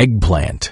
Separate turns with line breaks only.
eggplant.